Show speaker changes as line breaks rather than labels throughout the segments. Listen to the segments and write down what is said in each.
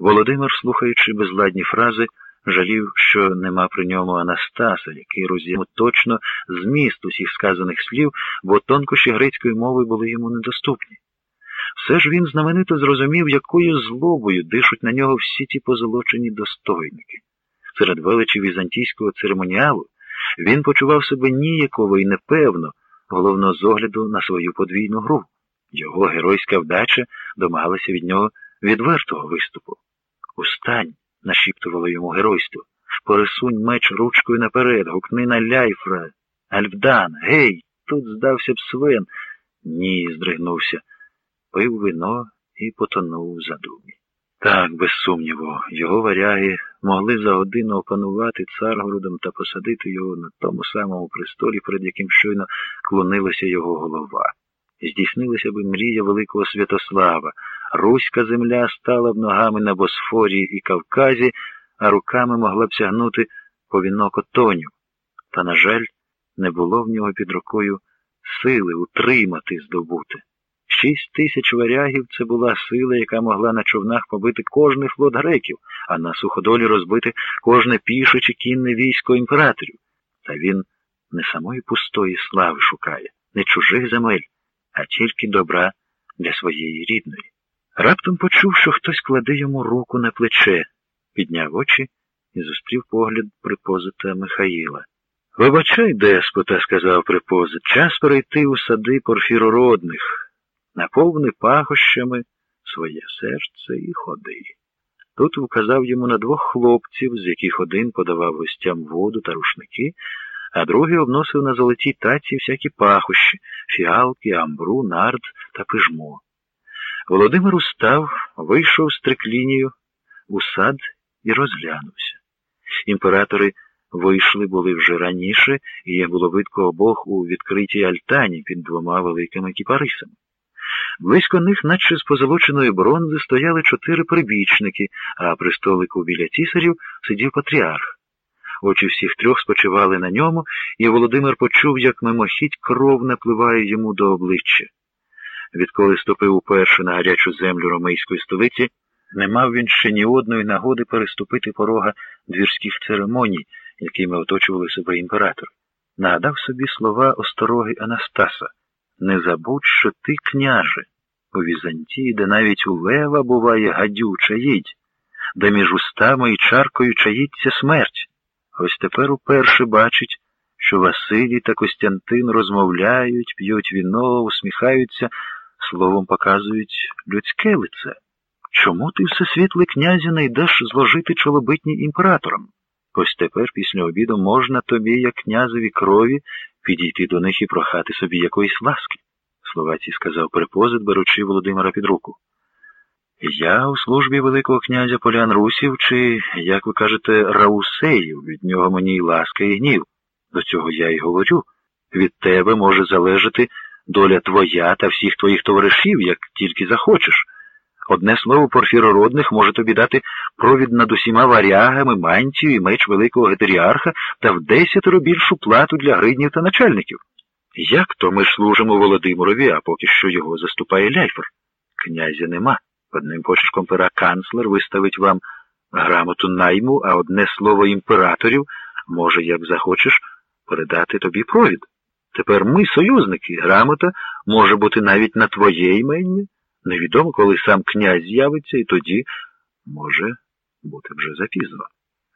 Володимир, слухаючи безладні фрази, жалів, що нема при ньому Анастаса, який роз'єму точно зміст усіх сказаних слів, бо тонкощі грецької мови були йому недоступні. Все ж він знаменито зрозумів, якою злобою дишуть на нього всі ті позолочені достойники. Серед величі візантійського церемоніалу він почував себе ніяково і непевно, головно з огляду на свою подвійну гру. Його геройська вдача домагалася від нього відвертого виступу. Устань, нашіптувало йому геройство. Пересунь меч ручкою наперед, гукни на ляйфра, Альфдан, гей, тут здався б свин. Ні, здригнувся, пив вино і потонув у задумі. Так, без сумніву, його варяги могли за годину опанувати царгородом та посадити його на тому самому престолі, перед яким щойно клонилася його голова. Здійснилася би мрія великого Святослава. Руська земля стала б ногами на Босфорії і Кавказі, а руками могла б сягнути по вінок отоню. Та, на жаль, не було в нього під рукою сили утримати здобути. Шість тисяч варягів це була сила, яка могла на човнах побити кожний флот греків, а на суходолі розбити кожне піше чи кінне військо імператорів. Та він не самої пустої слави шукає, не чужих земель, а тільки добра для своєї рідної. Раптом почув, що хтось кладе йому руку на плече, підняв очі і зустрів погляд припозита Михаїла. Вибачай, деспота, сказав припозит, час перейти у сади порфірородних наповни пахощами своє серце і ходи. Тут вказав йому на двох хлопців, з яких один подавав гостям воду та рушники, а другий обносив на золотій таці всякі пахощі, фіалки, амбру, нард та пижмо. Володимир устав, вийшов з триклінію у сад і розглянувся. Імператори вийшли були вже раніше, і їх було видко обох у відкритій альтані під двома великими кіпарисами. Близько них, наче з позолоченої бронзи, стояли чотири прибічники, а при столику біля цісарів сидів патріарх. Очі всіх трьох спочивали на ньому, і Володимир почув, як мимохідь кров напливає йому до обличчя. Відколи ступив уперше на гарячу землю ромейської столиці, не мав він ще ні одної нагоди переступити порога двірських церемоній, якими оточували себе імператор. Нагадав собі слова остороги Анастаса. Не забудь, що ти, княже, у Візантії, де навіть у лева буває гадюча їдь, де між устами і чаркою чаїться смерть. Ось тепер уперше бачить, що Василій та Костянтин розмовляють, п'ють віно, усміхаються, словом показують людське лице. Чому ти, всесвітлий князі, не йдеш зложити чолобитні імператорам? Ось тепер, після обіду, можна тобі, як князеві крові, підійти до них і прохати собі якоїсь ласки, словаці сказав припозит, беручи Володимира під руку. Я у службі Великого князя Полян Русів, чи, як ви кажете, Раусеїв, від нього мені й ласка, і гнів. До цього я й говорю. Від тебе може залежати доля твоя та всіх твоїх товаришів, як тільки захочеш. Одне слово порфірородних може тобі дати провід над усіма варягами, мантію і меч великого гетеріарха та в десятеро більшу плату для гриднів та начальників. Як то ми служимо Володимирові, а поки що його заступає ляйфер? Князя нема. Одним почерком пера канцлер виставить вам грамоту найму, а одне слово імператорів може, як захочеш, передати тобі провід. Тепер ми, союзники, грамота може бути навіть на твоє імення. Невідомо, коли сам князь з'явиться, і тоді може бути вже запізно.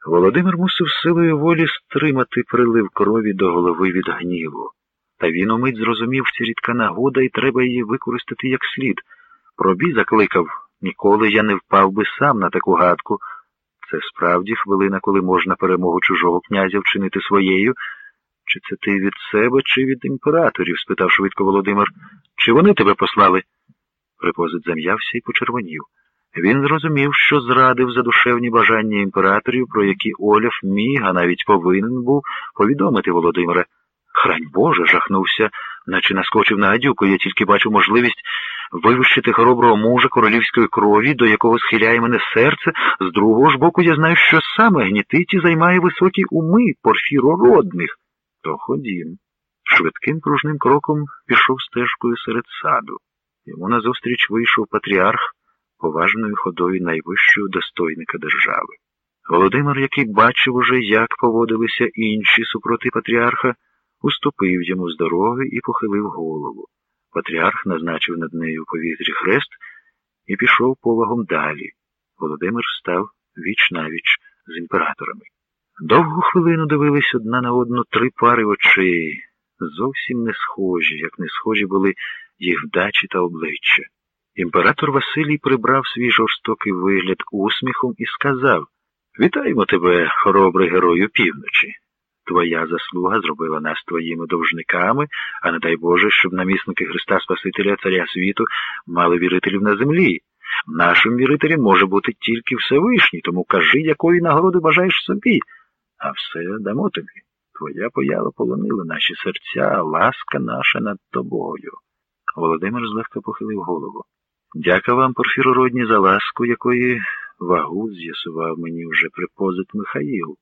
Володимир мусив силою волі стримати прилив крові до голови від гніву. Та він умить зрозумів, це рідка нагода, і треба її використати як слід. Пробій закликав ніколи я не впав би сам на таку гадку. Це справді хвилина, коли можна перемогу чужого князя вчинити своєю. Чи це ти від себе, чи від імператорів? спитав швидко Володимир. Чи вони тебе послали? Припозит зам'явся і почервонів. Він зрозумів, що зрадив задушевні бажання імператорів, про які Оляф міг, а навіть повинен був повідомити Володимира. Хрань Боже, жахнувся, наче наскочив на гадюку. Я тільки бачу можливість вивищити хороброго мужа королівської крові, до якого схиляє мене серце. З другого ж боку, я знаю, що саме гнітить і займає високі уми порфірородних. То ходім. Швидким кружним кроком пішов стежкою серед саду. Йому назустріч вийшов патріарх поважною ходою найвищого достойника держави. Володимир, який бачив уже, як поводилися інші супроти патріарха, уступив йому з дороги і похилив голову. Патріарх назначив над нею у повітрі хрест і пішов повагом далі. Володимир став віч навіч з імператорами. Довгу хвилину дивились одна на одну три пари очей, зовсім не схожі, як не схожі були їх вдачі та обличчя. Імператор Василій прибрав свій жорстокий вигляд усміхом і сказав Вітаємо тебе, хоробрий герою півночі. Твоя заслуга зробила нас твоїми довжниками, а не дай Боже, щоб намісники Христа Спасителя Царя світу мали вірителів на землі. Нашим вірителем може бути тільки Всевишній, тому кажи, якої нагороди бажаєш собі, а все дамо тобі. Твоя поява полонила наші серця, ласка наша над тобою. Володимир злегка похилив голову. Дяка вам, Порфірородні, за ласку, якої вагу з'ясував мені вже припозит Михаїл.